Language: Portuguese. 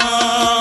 amar.